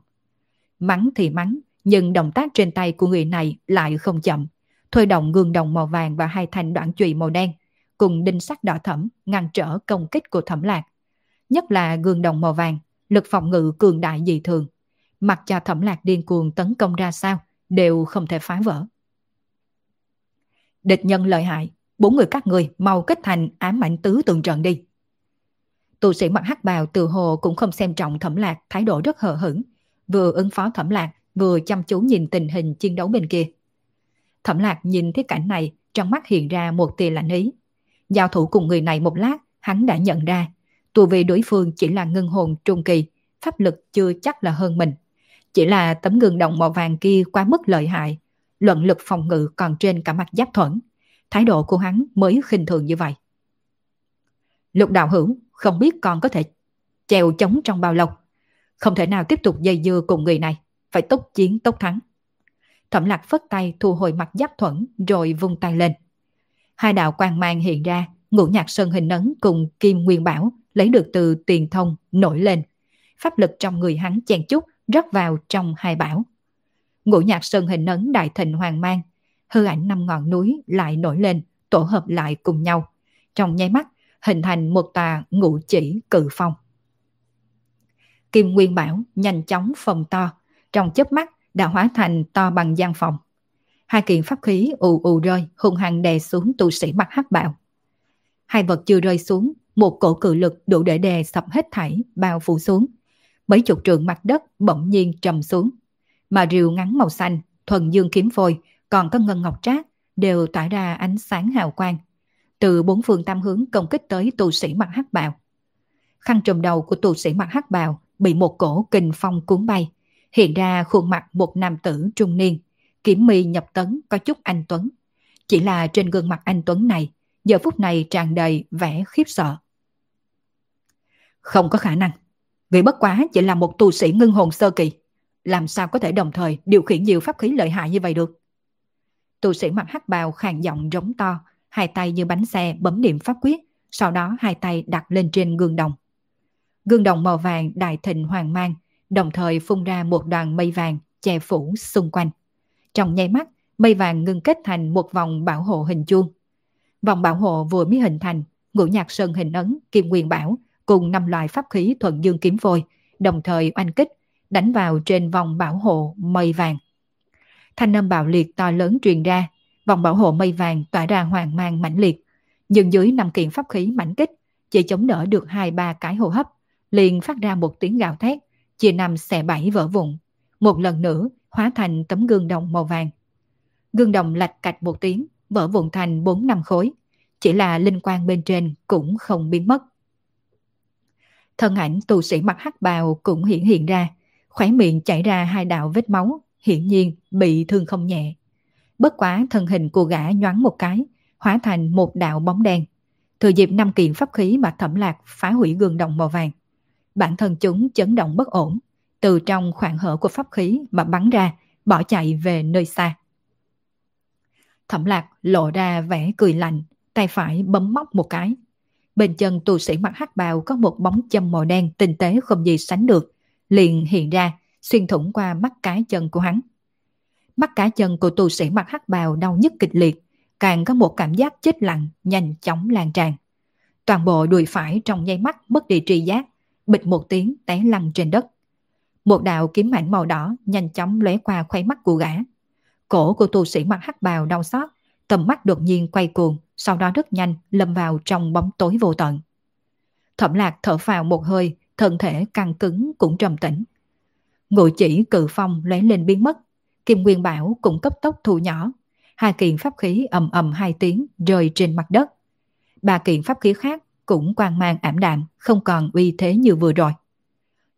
Mắng thì mắng, nhưng động tác trên tay của người này lại không chậm. Thôi động gương đồng màu vàng và hai thanh đoạn chùy màu đen, cùng đinh sắt đỏ thẫm ngăn trở công kích của thẩm lạc. Nhất là gương đồng màu vàng, lực phòng ngự cường đại dị thường. Mặc cho thẩm lạc điên cuồng tấn công ra sao, đều không thể phá vỡ. Địch nhân lợi hại, bốn người các người mau kết thành ám ảnh tứ tường trận đi. Tu sĩ mặc hắc bào từ hồ cũng không xem trọng thẩm lạc, thái độ rất hờ hững, vừa ứng phó thẩm lạc, vừa chăm chú nhìn tình hình chiến đấu bên kia. Thẩm lạc nhìn thấy cảnh này, trong mắt hiện ra một tia lạnh ý. Giao thủ cùng người này một lát, hắn đã nhận ra, tù vì đối phương chỉ là ngân hồn trung kỳ, pháp lực chưa chắc là hơn mình. Chỉ là tấm gương đồng màu vàng kia quá mức lợi hại, luận lực phòng ngự còn trên cả mặt giáp thuẫn. Thái độ của hắn mới khinh thường như vậy. Lục đạo hữu không biết còn có thể chèo chống trong bao lâu. Không thể nào tiếp tục dây dưa cùng người này, phải tốc chiến tốc thắng. Thẩm lạc phất tay thu hồi mặt giáp thuẫn rồi vung tay lên. Hai đạo quang mang hiện ra, ngũ nhạc sơn hình ấn cùng kim nguyên bảo lấy được từ tiền thông nổi lên. Pháp lực trong người hắn chen chút rót vào trong hai bảo. Ngũ nhạc sơn hình ấn đại thịnh hoàng mang, hư ảnh năm ngọn núi lại nổi lên, tổ hợp lại cùng nhau. Trong nháy mắt, hình thành một tà ngũ chỉ cự phong. Kim Nguyên Bảo nhanh chóng phòng to, trong chớp mắt đã hóa thành to bằng gian phòng. Hai kiện pháp khí ù ù rơi, hung hăng đè xuống tu sĩ mặt hắc bạo. Hai vật chưa rơi xuống, một cổ cự lực đủ để đè sập hết thảy, bao phủ xuống. Mấy chục trường mặt đất bỗng nhiên trầm xuống. Mà rìu ngắn màu xanh, thuần dương kiếm phôi, còn có ngân ngọc trác, đều tỏa ra ánh sáng hào quang. Từ bốn phương tam hướng công kích tới tu sĩ mặt hắc bào. Khăn trùm đầu của tu sĩ mặt hắc bào bị một cổ kình phong cuốn bay, hiện ra khuôn mặt một nam tử trung niên, kiểm mi nhập tấn có chút anh Tuấn. Chỉ là trên gương mặt anh Tuấn này, giờ phút này tràn đầy vẻ khiếp sợ. Không có khả năng. Vì bất quá chỉ là một tu sĩ ngưng hồn sơ kỳ. Làm sao có thể đồng thời điều khiển nhiều pháp khí lợi hại như vậy được? Tu sĩ mặc hắc bào khàn giọng rống to, hai tay như bánh xe bấm niệm pháp quyết, sau đó hai tay đặt lên trên gương đồng. Gương đồng màu vàng đại thịnh hoàng mang, đồng thời phun ra một đoàn mây vàng che phủ xung quanh. Trong nháy mắt, mây vàng ngưng kết thành một vòng bảo hộ hình chuông. Vòng bảo hộ vừa mới hình thành, ngũ nhạc sơn hình ấn, kim quyền bảo cùng năm loại pháp khí thuận dương kiếm vôi, đồng thời oanh kích, đánh vào trên vòng bảo hộ mây vàng. Thanh âm bạo liệt to lớn truyền ra, vòng bảo hộ mây vàng tỏa ra hoàng mang mãnh liệt. Nhưng dưới năm kiện pháp khí mãnh kích, chỉ chống đỡ được hai ba cái hô hấp, liền phát ra một tiếng gào thét, chia năm xẻ bảy vỡ vụn. Một lần nữa hóa thành tấm gương đồng màu vàng. Gương đồng lạch cạch một tiếng, vỡ vụn thành bốn năm khối. Chỉ là linh quang bên trên cũng không biến mất. Thân ảnh tù sĩ mặc hắc bào cũng hiện hiện ra, khóe miệng chảy ra hai đạo vết máu, hiển nhiên bị thương không nhẹ. Bất quá thân hình cô gã nhoáng một cái, hóa thành một đạo bóng đen. Thừa dịp năm kiện pháp khí mà thẩm lạc phá hủy gương đồng màu vàng. Bản thân chúng chấn động bất ổn, từ trong khoảng hở của pháp khí mà bắn ra, bỏ chạy về nơi xa. Thẩm lạc lộ ra vẻ cười lạnh, tay phải bấm móc một cái. Bên chân tu sĩ mặc hắc bào có một bóng châm màu đen tinh tế không gì sánh được, liền hiện ra, xuyên thủng qua mắt cá chân của hắn. Mắt cá chân của tu sĩ mặc hắc bào đau nhức kịch liệt, càng có một cảm giác chết lặng nhanh chóng lan tràn. Toàn bộ đùi phải trong nháy mắt mất đi tri giác, bịch một tiếng té lăn trên đất. Một đạo kiếm mảnh màu đỏ nhanh chóng lóe qua khoay mắt của gã. Cổ của tu sĩ mặc hắc bào đau xót, tầm mắt đột nhiên quay cuồng, sau đó rất nhanh lâm vào trong bóng tối vô tận. Thẩm lạc thở vào một hơi, thân thể căng cứng cũng trầm tĩnh. Ngụ chỉ cự phong lóe lên biến mất, Kim Nguyên Bảo cũng cấp tốc thu nhỏ. Hai kiện pháp khí ầm ầm hai tiếng rơi trên mặt đất. Ba kiện pháp khí khác cũng quang mang ảm đạm, không còn uy thế như vừa rồi.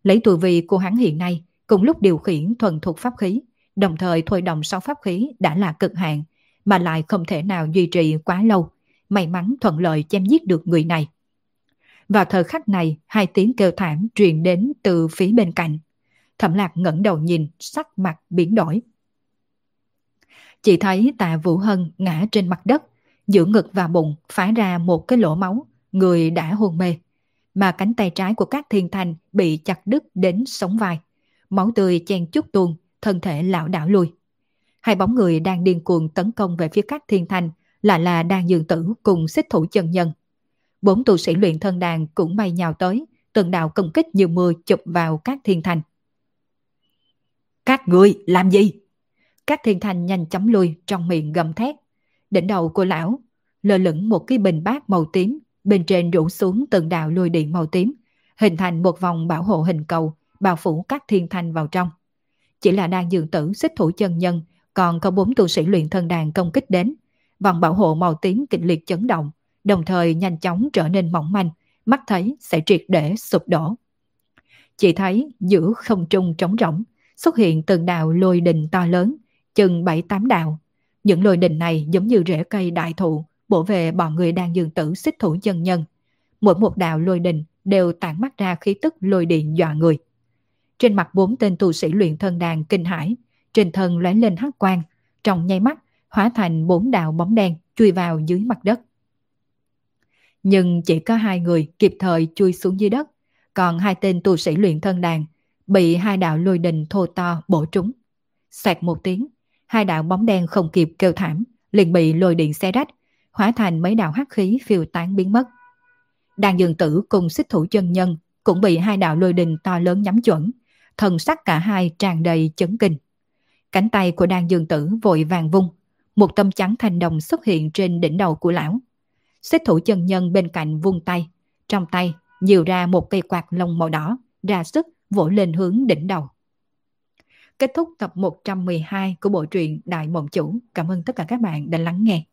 Lấy tuổi vị của hắn hiện nay, cùng lúc điều khiển thuần thuộc pháp khí, đồng thời thôi động sau pháp khí đã là cực hạn, mà lại không thể nào duy trì quá lâu. May mắn thuận lợi chém giết được người này. Vào thời khắc này, hai tiếng kêu thảm truyền đến từ phía bên cạnh. Thẩm lạc ngẩng đầu nhìn, sắc mặt biến đổi. Chỉ thấy tạ Vũ Hân ngã trên mặt đất, giữa ngực và bụng phá ra một cái lỗ máu, người đã hôn mê. Mà cánh tay trái của các thiên thanh bị chặt đứt đến sống vai. Máu tươi chen chút tuôn, thân thể lão đảo lui. Hai bóng người đang điên cuồng tấn công về phía các thiên thanh là là đang dường tử cùng xích thủ chân nhân. Bốn tu sĩ luyện thân đàn cũng bay nhào tới, từng đạo công kích như mưa chụp vào các thiên thanh. Các người làm gì? Các thiên thanh nhanh chóng lui trong miệng gầm thét. Đỉnh đầu của lão lơ lửng một cái bình bát màu tím, bên trên rủ xuống từng đạo lôi điện màu tím, hình thành một vòng bảo hộ hình cầu, bao phủ các thiên thanh vào trong. Chỉ là đang dường tử xích thủ chân nhân, còn có bốn tu sĩ luyện thân đàn công kích đến. Vòng bảo hộ màu tím kịch liệt chấn động, đồng thời nhanh chóng trở nên mỏng manh, mắt thấy sẽ triệt để sụp đổ. Chỉ thấy giữa không trung trống rỗng, xuất hiện từng đạo lôi đình to lớn, chừng 7-8 đạo. Những lôi đình này giống như rễ cây đại thụ, bổ về bọn người đang dường tử xích thủ dân nhân. Mỗi một đạo lôi đình đều tản mắt ra khí tức lôi điện dọa người. Trên mặt bốn tên tu sĩ luyện thân đàn kinh hãi, trên thân lóe lên hắc quang, trong nháy mắt hóa thành bốn đạo bóng đen chui vào dưới mặt đất. Nhưng chỉ có hai người kịp thời chui xuống dưới đất, còn hai tên tu sĩ luyện thân đàn bị hai đạo lôi đình thô to bổ trúng. Xoẹt một tiếng, hai đạo bóng đen không kịp kêu thảm, liền bị lôi điện xe rách, hóa thành mấy đạo hắc khí phiêu tán biến mất. Đàn dường tử cùng xích thủ chân nhân cũng bị hai đạo lôi đình to lớn nhắm chuẩn, thần sắc cả hai tràn đầy chấn kinh. Cánh tay của đàn dường tử vội vàng vung, một tâm trắng thành đồng xuất hiện trên đỉnh đầu của lão. Xích thủ chân nhân bên cạnh vung tay, trong tay nhiều ra một cây quạt lông màu đỏ, ra sức vỗ lên hướng đỉnh đầu. Kết thúc tập 112 của bộ truyện Đại Mộng Chủ. Cảm ơn tất cả các bạn đã lắng nghe.